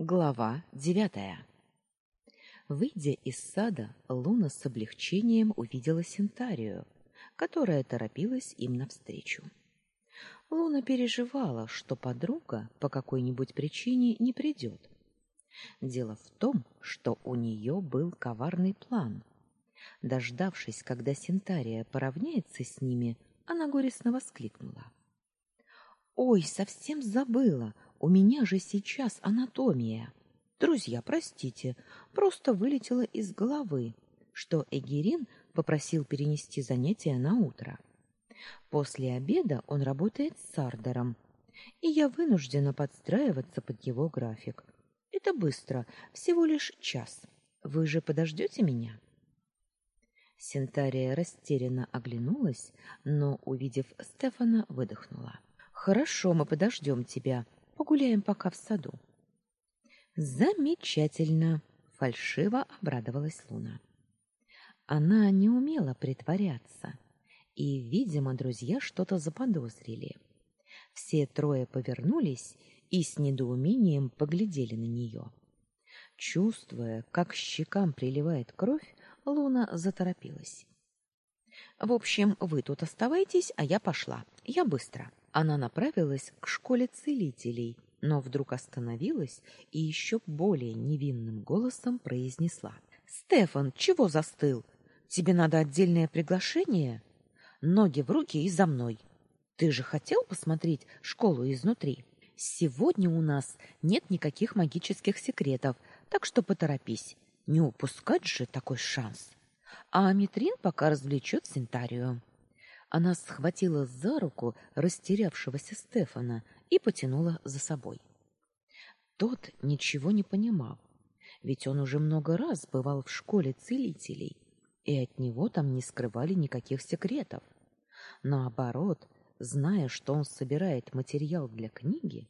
Глава девятая. Выйдя из сада, Луна с облегчением увидела Синтарию, которая торопилась им навстречу. Луна переживала, что подруга по какой-нибудь причине не придет. Дело в том, что у нее был коварный план. Дождавшись, когда Синтария поравняется с ними, она горестно воскликнула: "Ой, совсем забыла! У меня же сейчас анатомия. Друзья, простите, просто вылетело из головы, что Эгерин попросил перенести занятия на утро. После обеда он работает с Сардером, и я вынуждена подстраиваться под его график. Это быстро, всего лишь час. Вы же подождете меня? Синтария растерянно оглянулась, но, увидев Стефана, выдохнула. Хорошо, мы подождем тебя. Погуляем пока в саду. Замечательно, фальшиво обрадовалась Луна. Она не умела притворяться, и, видимо, друзья что-то заподозрили. Все трое повернулись и с недоумением поглядели на нее. Чувствуя, как щекам приливает кровь, Луна заторопилась. В общем, вы тут оставайтесь, а я пошла. Я быстро. Она направилась к школе целителей, но вдруг остановилась и еще более невинным голосом произнесла: "Стефан, чего застыл? Тебе надо отдельное приглашение? Ноги в руки и за мной. Ты же хотел посмотреть школу изнутри. Сегодня у нас нет никаких магических секретов, так что поторопись. Не упускать же такой шанс. А Аметрин пока развлечет Синтарию". Она схватила за руку растерявшегося Стефана и потянула за собой. Тот ничего не понимал, ведь он уже много раз бывал в школе целителей, и от него там не скрывали никаких секретов. Наоборот, зная, что он собирает материал для книги,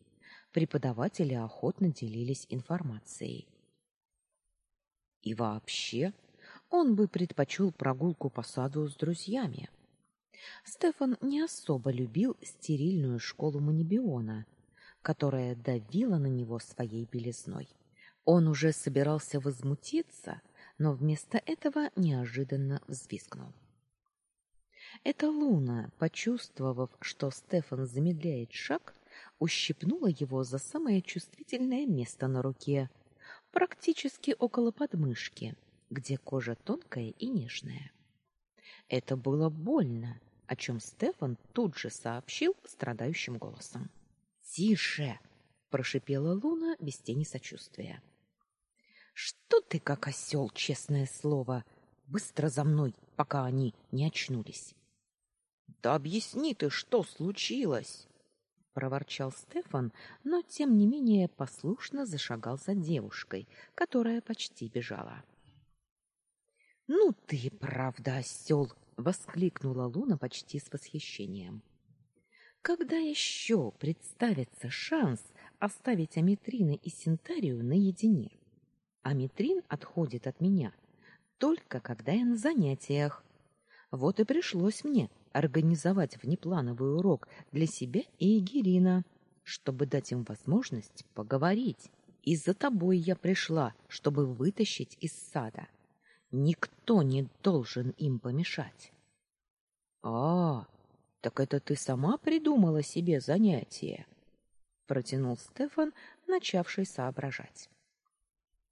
преподаватели охотно делились информацией. И вообще, он бы предпочел прогулку по саду с друзьями. Стефан не особо любил стерильную школу Манибиона, которая давила на него своей белизной. Он уже собирался возмутиться, но вместо этого неожиданно взвизгнул. Эта Луна, почувствовав, что Стефан замедляет шаг, ущипнула его за самое чувствительное место на руке, практически около подмышки, где кожа тонкая и нежная. Это было больно, о чем Стефан тут же сообщил страдающим голосом. "Тише", прошипела Луна без тени сочувствия. "Что ты как осел, честное слово, быстро за мной, пока они не очнулись". "Да объясни ты, что случилось?" проворчал Стефан, но тем не менее послушно зашагал за девушкой, которая почти бежала. Ну ты, правда, осел! Воскликнула Луна почти с восхищением. Когда еще представится шанс оставить Аметрина и Синтарию наедине? Аметрин отходит от меня только когда я на занятиях. Вот и пришлось мне организовать внеплановый урок для себя и Егерина, чтобы дать им возможность поговорить. И за тобой я пришла, чтобы вытащить из сада. Никто не должен им помешать. А, так это ты сама придумала себе занятие, протянул Стефан, начавший соображать.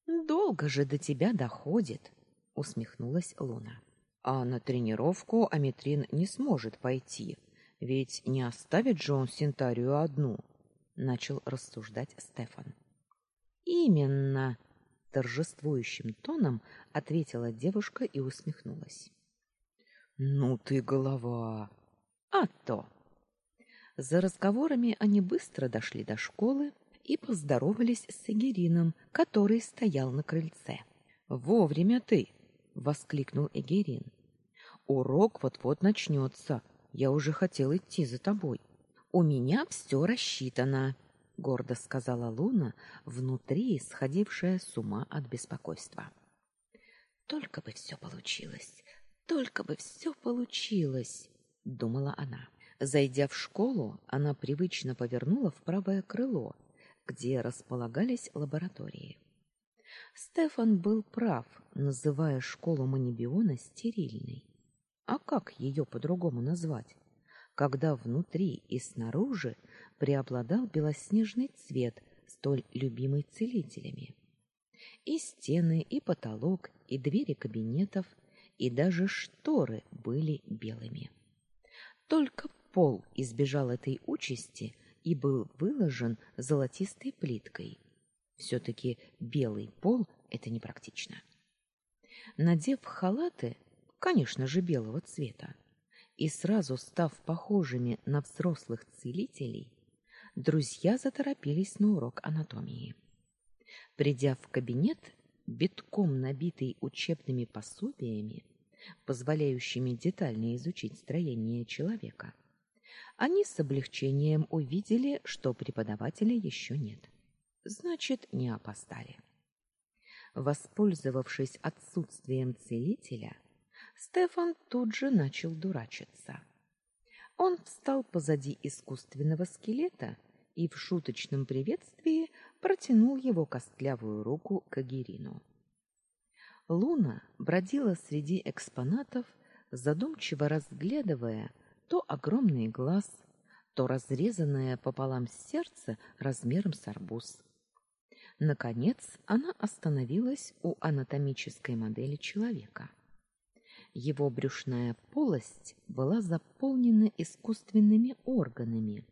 Долго же до тебя доходит, усмехнулась Луна. А на тренировку Аметрин не сможет пойти, ведь не оставит же Синтарию одну, начал рассуждать Стефан. Именно, торжествующим тоном ответила девушка и усмехнулась. Ну ты голова. А то. За разговорами они быстро дошли до школы и поздоровались с Эгерином, который стоял на крыльце. Вовремя ты, воскликнул Эгерин. Урок вот-вот начнется. Я уже хотел идти за тобой. У меня все рассчитано гордо сказала Луна, внутри сходившая с ума от беспокойства. Только бы все получилось, только бы все получилось, думала она. Зайдя в школу, она привычно повернула в правое крыло, где располагались лаборатории. Стефан был прав, называя школу Манибиона стерильной. А как ее по-другому назвать, когда внутри и снаружи преобладал белоснежный цвет, столь любимый целителями? И стены, и потолок, и двери кабинетов, и даже шторы были белыми. Только пол избежал этой участи и был выложен золотистой плиткой. все таки белый пол это непрактично. Надев халаты, конечно же, белого цвета, и сразу став похожими на взрослых целителей, друзья заторопились на урок анатомии. Придя в кабинет, битком набитый учебными пособиями, позволяющими детально изучить строение человека, они с облегчением увидели, что преподавателя еще нет. Значит, не опоздали. Воспользовавшись отсутствием целителя, Стефан тут же начал дурачиться. Он встал позади искусственного скелета и в шуточном приветствии протянул его костлявую руку к Агирину. Луна бродила среди экспонатов, задумчиво разглядывая то огромный глаз, то разрезанное пополам сердце размером с арбуз. Наконец, она остановилась у анатомической модели человека. Его брюшная полость была заполнена искусственными органами,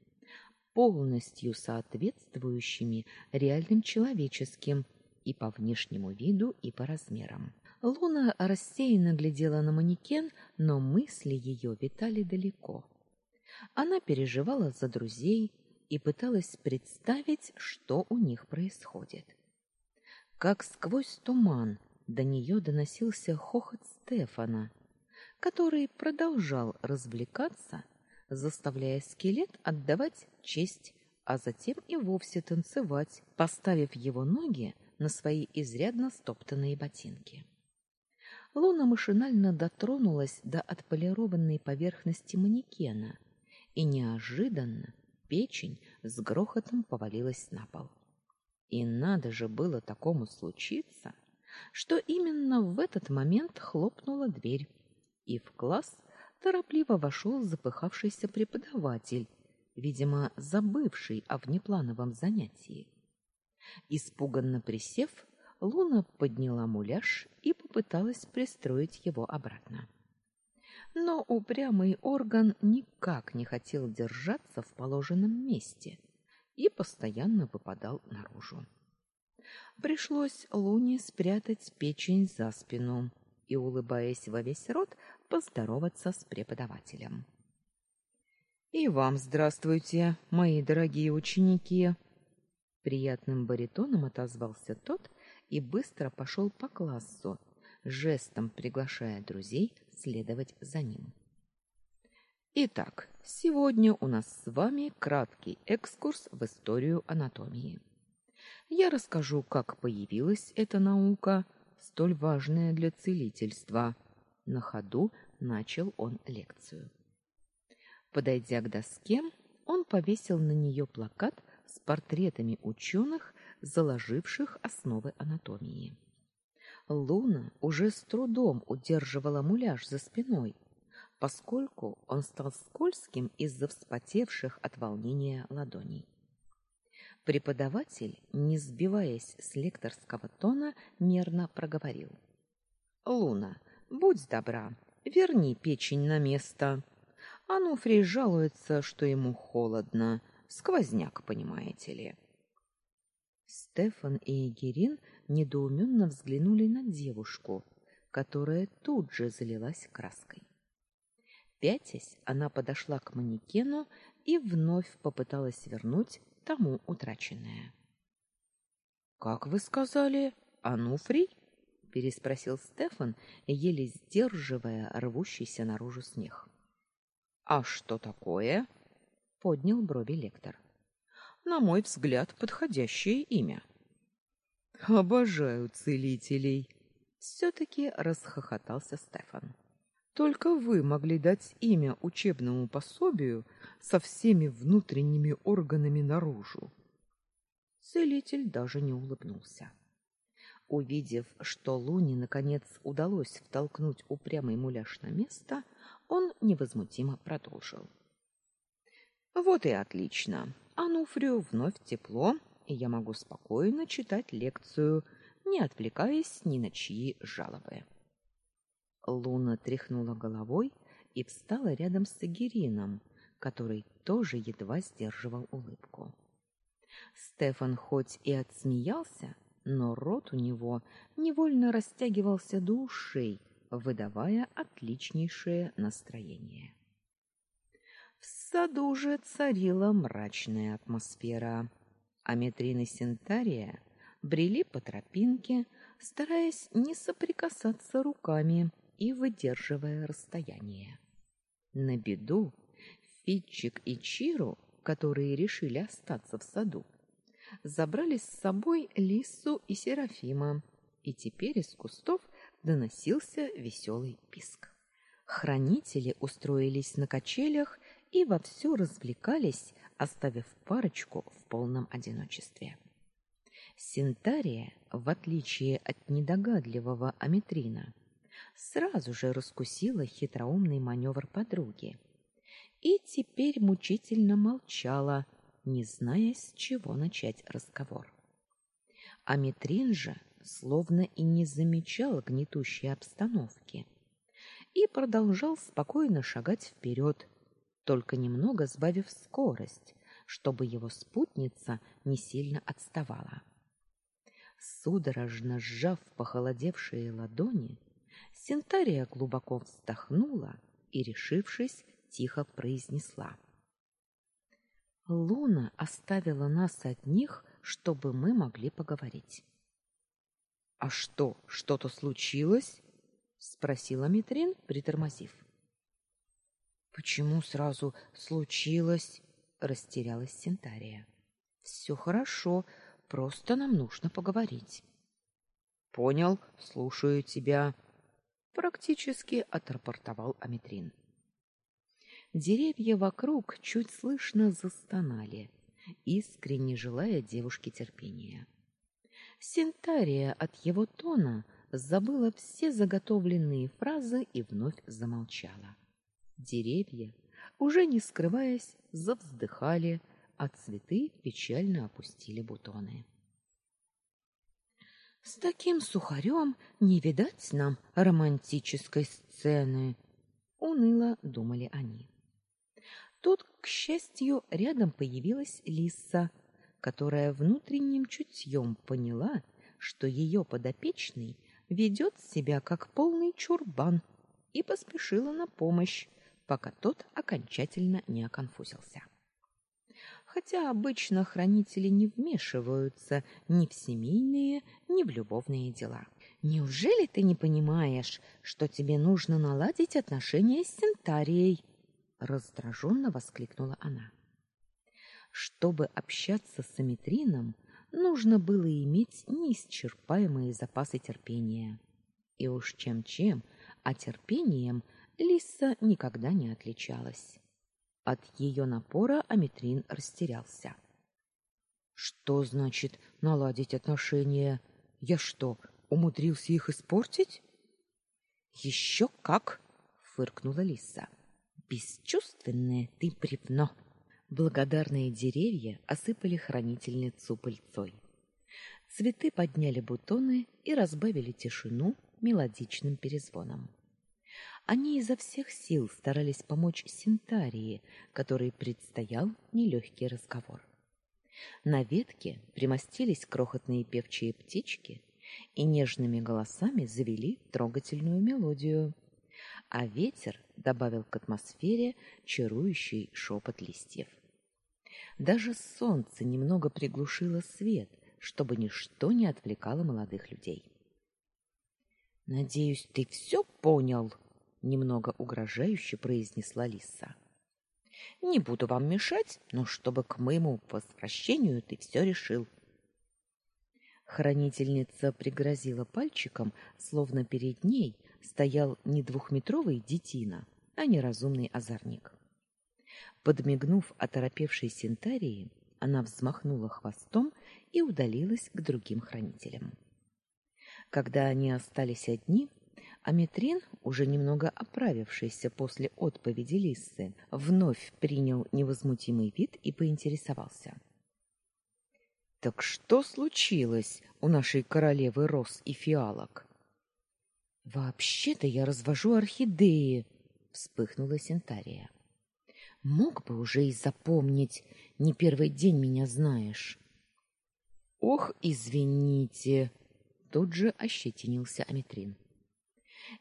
полностью соответствующими реальным человеческим и по внешнему виду, и по размерам. Луна рассеянно глядела на манекен, но мысли ее витали далеко. Она переживала за друзей и пыталась представить, что у них происходит. Как сквозь туман до нее доносился хохот Стефана, который продолжал развлекаться, заставляя скелет отдавать честь, а затем и вовсе танцевать, поставив его ноги на свои изрядно стоптанные ботинки. Луна машинально дотронулась до отполированной поверхности манекена, и неожиданно печень с грохотом повалилась на пол. И надо же было такому случиться, что именно в этот момент хлопнула дверь, и в класс торопливо вошел запыхавшийся преподаватель, видимо, забывший о внеплановом занятии. Испуганно присев, Луна подняла муляж и попыталась пристроить его обратно. Но упрямый орган никак не хотел держаться в положенном месте и постоянно выпадал наружу. Пришлось Луне спрятать печень за спину и, улыбаясь во весь рот, поздороваться с преподавателем. И вам здравствуйте, мои дорогие ученики, приятным баритоном отозвался тот и быстро пошел по классу, жестом приглашая друзей следовать за ним. Итак, сегодня у нас с вами краткий экскурс в историю анатомии. Я расскажу, как появилась эта наука, столь важная для целительства. На ходу начал он лекцию. Подойдя к доске, он повесил на нее плакат с портретами ученых, заложивших основы анатомии. Луна уже с трудом удерживала муляж за спиной, поскольку он стал скользким из-за вспотевших от волнения ладоней. Преподаватель, не сбиваясь с лекторского тона, нервно проговорил: "Луна, будь добра, верни печень на место. Ануфрий жалуется, что ему холодно. Сквозняк, понимаете ли. Стефан и Егерин недоуменно взглянули на девушку, которая тут же залилась краской. Пятясь, она подошла к манекену и вновь попыталась вернуть тому утраченное. Как вы сказали, Ануфрий? переспросил Стефан, еле сдерживая рвущийся наружу смех. А что такое? поднял брови лектор. На мой взгляд, подходящее имя. Обожаю целителей, все таки расхохотался Стефан. Только вы могли дать имя учебному пособию со всеми внутренними органами наружу. Целитель даже не улыбнулся. Увидев, что Луне наконец удалось втолкнуть упрямый муляж на место, он невозмутимо продолжил. Вот и отлично. Ануфрию вновь тепло, и я могу спокойно читать лекцию, не отвлекаясь ни на чьи жалобы. Луна тряхнула головой и встала рядом с Агирином, который тоже едва сдерживал улыбку. Стефан хоть и отсмеялся, но рот у него невольно растягивался до ушей, выдавая отличнейшее настроение. В саду же царила мрачная атмосфера. Аметрин и Синтария брели по тропинке, стараясь не соприкасаться руками и выдерживая расстояние. На беду Фитчик и Чиру, которые решили остаться в саду, забрали с собой Лису и Серафима, и теперь из кустов доносился веселый писк. Хранители устроились на качелях и вовсю развлекались, оставив парочку в полном одиночестве. Синтария, в отличие от недогадливого Аметрина, сразу же раскусила хитроумный маневр подруги и теперь мучительно молчала, не зная, с чего начать разговор. Аметрин же словно и не замечал гнетущей обстановки и продолжал спокойно шагать вперед, только немного сбавив скорость, чтобы его спутница не сильно отставала. Судорожно сжав похолодевшие ладони, Синтария глубоко вздохнула и, решившись, тихо произнесла: Луна оставила нас одних, чтобы мы могли поговорить. А что, что-то случилось? спросила Митрин, притормозив. Почему сразу случилось? растерялась Синтария. Все хорошо, просто нам нужно поговорить. Понял, слушаю тебя, практически отрапортовал Аметрин. Деревья вокруг чуть слышно застонали, искренне желая девушке терпения. Синтария от его тона забыла все заготовленные фразы и вновь замолчала. Деревья, уже не скрываясь, завздыхали, а цветы печально опустили бутоны. С таким сухарем не видать нам романтической сцены, уныло думали они. Тут, к счастью, рядом появилась Лиса, которая внутренним чутьем поняла, что ее подопечный ведет себя как полный чурбан, и поспешила на помощь, пока тот окончательно не оконфузился. Хотя обычно хранители не вмешиваются ни в семейные, ни в любовные дела. Неужели ты не понимаешь, что тебе нужно наладить отношения с Сентарией? раздраженно воскликнула она. Чтобы общаться с Аметрином, нужно было иметь неисчерпаемые запасы терпения. И уж чем-чем, а терпением Лиса никогда не отличалась. От ее напора Аметрин растерялся. Что значит наладить отношения? Я что, умудрился их испортить? «Еще как, фыркнула Лиса. Бесчувственное ты бревно. Благодарные деревья осыпали хранительницу пыльцой. Цветы подняли бутоны и разбавили тишину мелодичным перезвоном. Они изо всех сил старались помочь Синтарии, которой предстоял нелегкий разговор. На ветке примостились крохотные певчие птички и нежными голосами завели трогательную мелодию а ветер добавил к атмосфере чарующий шепот листьев. Даже солнце немного приглушило свет, чтобы ничто не отвлекало молодых людей. Надеюсь, ты все понял, немного угрожающе произнесла Лиса. Не буду вам мешать, но чтобы к моему возвращению ты все решил. Хранительница пригрозила пальчиком, словно перед ней стоял не двухметровый детина, а неразумный озорник. Подмигнув оторопевшей Синтарии, она взмахнула хвостом и удалилась к другим хранителям. Когда они остались одни, Аметрин, уже немного оправившийся после отповеди Лиссы, вновь принял невозмутимый вид и поинтересовался. Так что случилось у нашей королевы роз и фиалок? Вообще-то я развожу орхидеи, вспыхнула Сентария. Мог бы уже и запомнить, не первый день меня знаешь. Ох, извините, тут же ощетинился Аметрин.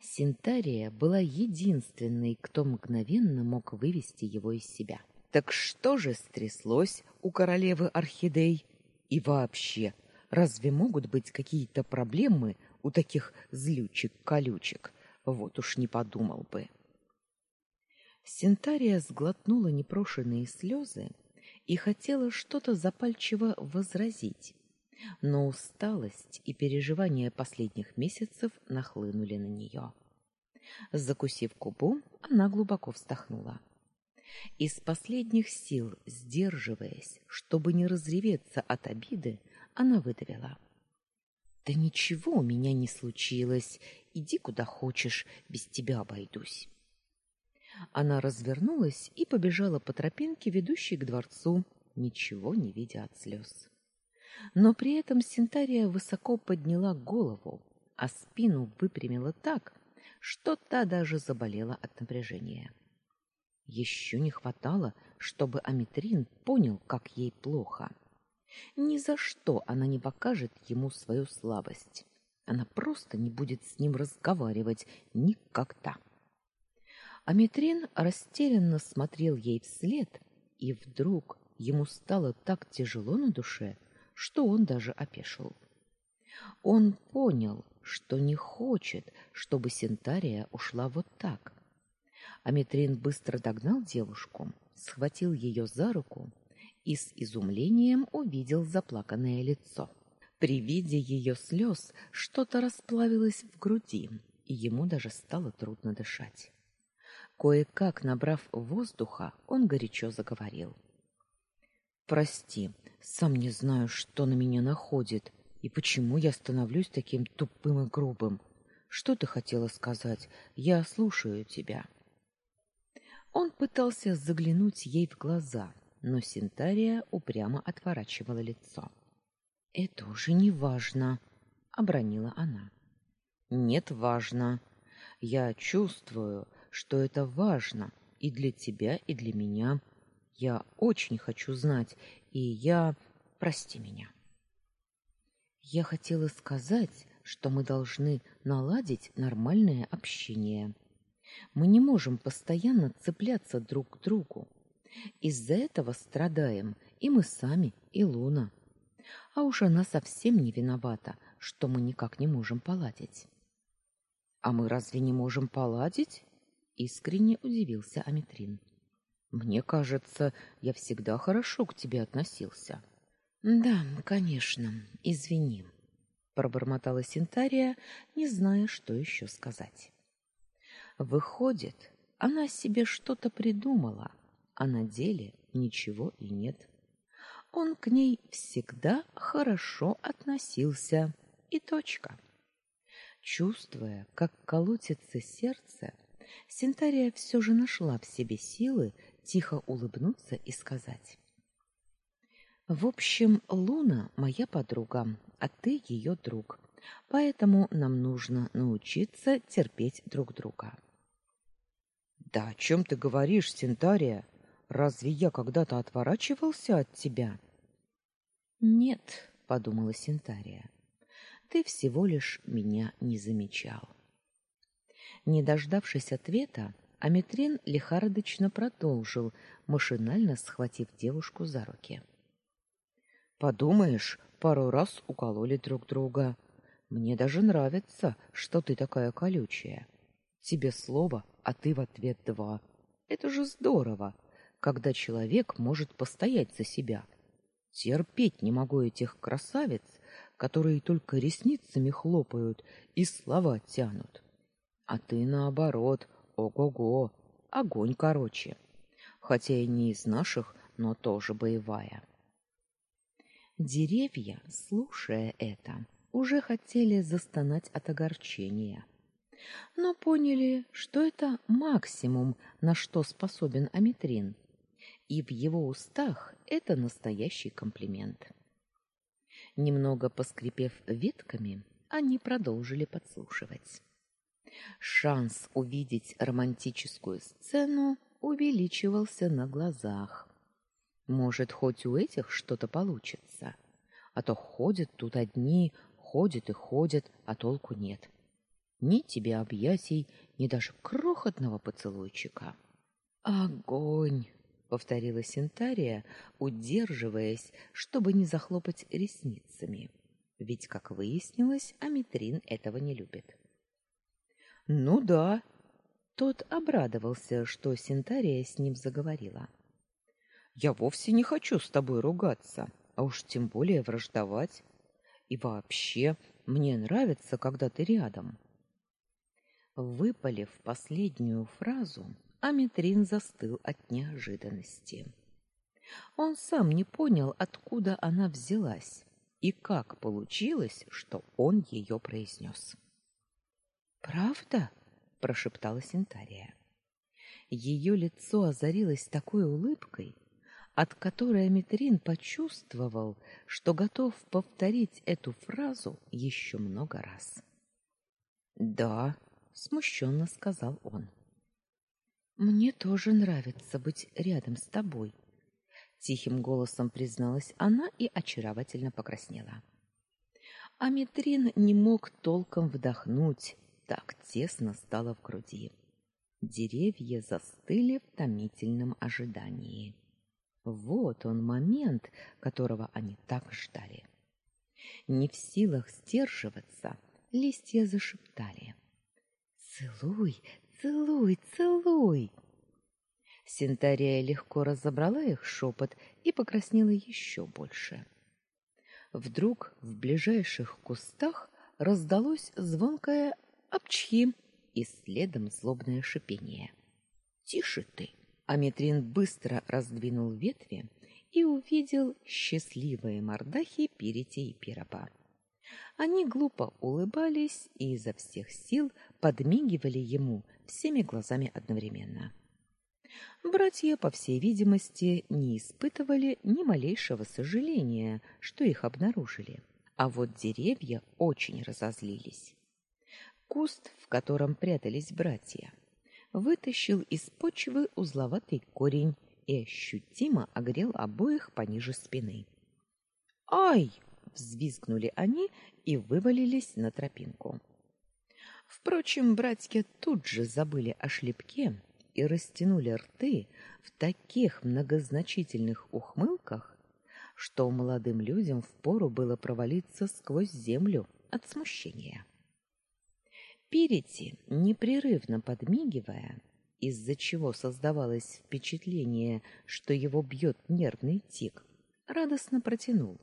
Синтария была единственной, кто мгновенно мог вывести его из себя. Так что же стряслось у королевы орхидей? И вообще, разве могут быть какие-то проблемы у таких злючек-колючек? Вот уж не подумал бы. Синтария сглотнула непрошенные слезы и хотела что-то запальчиво возразить, но усталость и переживания последних месяцев нахлынули на нее. Закусив губу, она глубоко вздохнула. Из последних сил, сдерживаясь, чтобы не разреветься от обиды, она выдавила: "Да ничего у меня не случилось. Иди куда хочешь, без тебя обойдусь". Она развернулась и побежала по тропинке, ведущей к дворцу, ничего не видя от слез. Но при этом Синтария высоко подняла голову, а спину выпрямила так, что та даже заболела от напряжения. Еще не хватало, чтобы Аметрин понял, как ей плохо. Ни за что она не покажет ему свою слабость. Она просто не будет с ним разговаривать никогда. Аметрин растерянно смотрел ей вслед, и вдруг ему стало так тяжело на душе, что он даже опешил. Он понял, что не хочет, чтобы Сентария ушла вот так, Аметрин быстро догнал девушку, схватил ее за руку и с изумлением увидел заплаканное лицо. При виде ее слез что-то расплавилось в груди, и ему даже стало трудно дышать. Кое-как набрав воздуха, он горячо заговорил. Прости, сам не знаю, что на меня находит и почему я становлюсь таким тупым и грубым. Что ты хотела сказать? Я слушаю тебя. Он пытался заглянуть ей в глаза, но Синтария упрямо отворачивала лицо. Это уже не важно, обронила она. Нет, важно. Я чувствую, что это важно и для тебя, и для меня. Я очень хочу знать, и я прости меня. Я хотела сказать, что мы должны наладить нормальное общение. Мы не можем постоянно цепляться друг к другу. Из-за этого страдаем и мы сами, и Луна. А уж она совсем не виновата, что мы никак не можем поладить. А мы разве не можем поладить? искренне удивился Аметрин. Мне кажется, я всегда хорошо к тебе относился. Да, конечно, извини, пробормотала Синтария, не зная, что еще сказать. Выходит, она себе что-то придумала, а на деле ничего и нет. Он к ней всегда хорошо относился, и точка. Чувствуя, как колотится сердце, Синтария все же нашла в себе силы тихо улыбнуться и сказать: "В общем, Луна моя подруга, а ты ее друг. Поэтому нам нужно научиться терпеть друг друга. Да о чем ты говоришь, Синтария? Разве я когда-то отворачивался от тебя? Нет, подумала Синтария. Ты всего лишь меня не замечал. Не дождавшись ответа, Аметрин лихорадочно продолжил, машинально схватив девушку за руки. Подумаешь, пару раз укололи друг друга. Мне даже нравится, что ты такая колючая. Тебе слово, а ты в ответ два. Это же здорово, когда человек может постоять за себя. Терпеть не могу этих красавиц, которые только ресницами хлопают и слова тянут. А ты наоборот, ого-го, огонь короче. Хотя и не из наших, но тоже боевая. Деревья, слушая это, уже хотели застонать от огорчения, но поняли, что это максимум, на что способен Аметрин, и в его устах это настоящий комплимент. Немного поскрипев ветками, они продолжили подслушивать. Шанс увидеть романтическую сцену увеличивался на глазах. Может, хоть у этих что-то получится. А то ходят тут одни, ходят и ходят, а толку нет. Ни тебе объятий, ни даже крохотного поцелуйчика. Огонь, повторила Синтария, удерживаясь, чтобы не захлопать ресницами. Ведь, как выяснилось, Аметрин этого не любит. Ну да. Тот обрадовался, что Синтария с ним заговорила. Я вовсе не хочу с тобой ругаться, а уж тем более враждовать. И вообще, мне нравится, когда ты рядом. Выпалив последнюю фразу, Аметрин застыл от неожиданности. Он сам не понял, откуда она взялась и как получилось, что он ее произнес. «Правда?» — прошептала Синтария. Ее лицо озарилось такой улыбкой, от которой Аметрин почувствовал, что готов повторить эту фразу еще много раз. "Да", смущенно сказал он. "Мне тоже нравится быть рядом с тобой", тихим голосом призналась она и очаровательно покраснела. Аметрин не мог толком вдохнуть, так тесно стало в груди. Деревья застыли в томительном ожидании. Вот он момент, которого они так ждали. Не в силах сдерживаться, листья зашептали: "Целуй, целуй, целуй!" Синтария легко разобрала их шепот и покраснела еще больше. Вдруг в ближайших кустах раздалось звонкое апчхи и следом злобное шипение. "Тише ты!" Аметрин быстро раздвинул ветви и увидел счастливые мордахи Пирити и Пиропа. Они глупо улыбались и изо всех сил подмигивали ему всеми глазами одновременно. Братья, по всей видимости, не испытывали ни малейшего сожаления, что их обнаружили. А вот деревья очень разозлились. Куст, в котором прятались братья, вытащил из почвы узловатый корень и ощутимо огрел обоих пониже спины. "Ай!" взвизгнули они и вывалились на тропинку. Впрочем, братья тут же забыли о шлепке и растянули рты в таких многозначительных ухмылках, что молодым людям впору было провалиться сквозь землю от смущения. Перети, непрерывно подмигивая, из-за чего создавалось впечатление, что его бьет нервный тик, радостно протянул: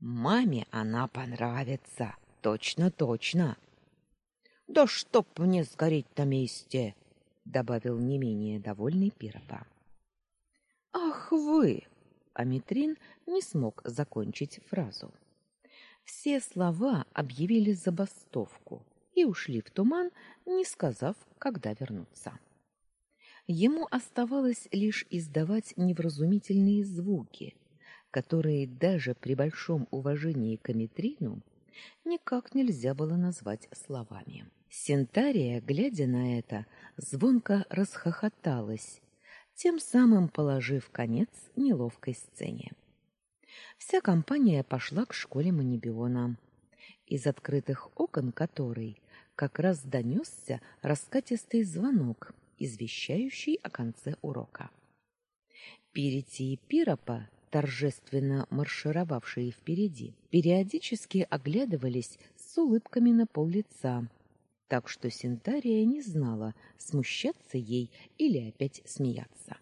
"Маме она понравится, точно-точно". "Да чтоб мне сгореть на месте", добавил не менее довольный Пиропа. "Ах вы!" Аметрин не смог закончить фразу. Все слова объявили забастовку и ушли в туман, не сказав, когда вернуться. Ему оставалось лишь издавать невразумительные звуки, которые даже при большом уважении к Аметрину никак нельзя было назвать словами. Сентария, глядя на это, звонко расхохоталась, тем самым положив конец неловкой сцене. Вся компания пошла к школе Манибиона, из открытых окон которой как раз донесся раскатистый звонок, извещающий о конце урока. Пирити и Пиропа, торжественно маршировавшие впереди, периодически оглядывались с улыбками на пол лица, так что Синтария не знала, смущаться ей или опять смеяться.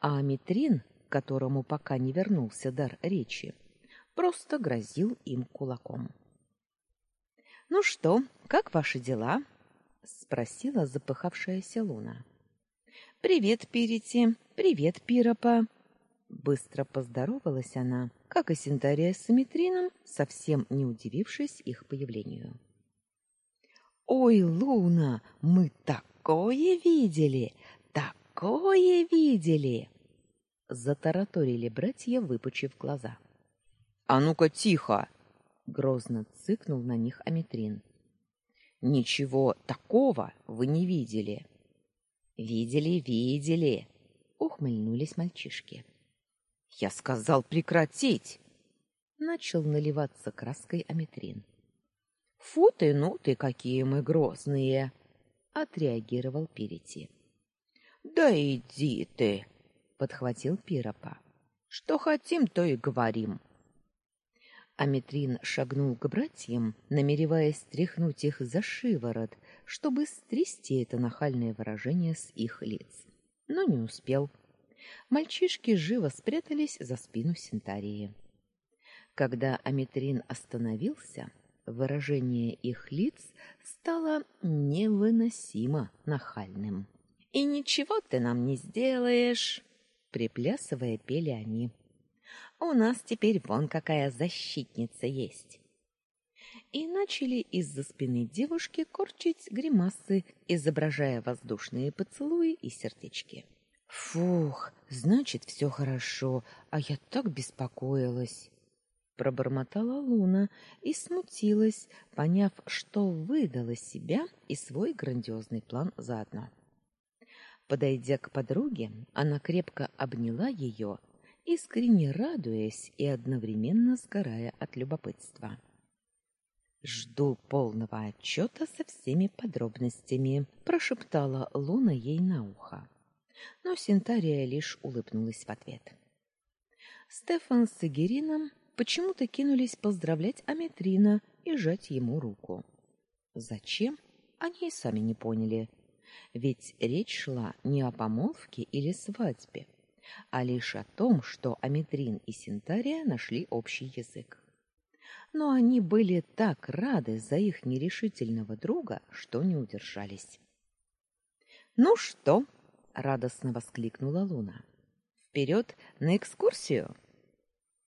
А Митрин, которому пока не вернулся дар речи, просто грозил им кулаком. Ну что, как ваши дела? спросила запыхавшаяся Луна. Привет, Пирити. Привет, Пиропа. Быстро поздоровалась она как и Синтария с Симметрином, совсем не удивившись их появлению. «Ой, Луна, мы такое видели! Такое видели!» Затараторили братья, выпучив глаза. «А ну-ка, тихо!» — грозно цыкнул на них Аметрин. «Ничего такого вы не видели!» «Видели, видели!» — ухмыльнулись мальчишки. Я сказал прекратить. Начал наливаться краской Аметрин. Фу ты, ну ты, какие мы грозные, отреагировал Перети. Да иди ты, подхватил Пиропа. Что хотим, то и говорим. Аметрин шагнул к братьям, намереваясь стряхнуть их за шиворот, чтобы стрясти это нахальное выражение с их лиц. Но не успел. Мальчишки живо спрятались за спину Синтарии. Когда Аметрин остановился, выражение их лиц стало невыносимо нахальным. И ничего ты нам не сделаешь, приплясывая пели они. У нас теперь вон какая защитница есть. И начали из-за спины девушки корчить гримасы, изображая воздушные поцелуи и сердечки. Фух, значит, все хорошо, а я так беспокоилась. Пробормотала Луна и смутилась, поняв, что выдала себя и свой грандиозный план заодно. Подойдя к подруге, она крепко обняла ее, искренне радуясь и одновременно сгорая от любопытства. Жду полного отчета со всеми подробностями, прошептала Луна ей на ухо но Синтария лишь улыбнулась в ответ. Стефан с Игирином почему-то кинулись поздравлять Аметрина и жать ему руку. Зачем? Они и сами не поняли. Ведь речь шла не о помолвке или свадьбе, а лишь о том, что Аметрин и Синтария нашли общий язык. Но они были так рады за их нерешительного друга, что не удержались. Ну что, радостно воскликнула Луна. Вперед на экскурсию.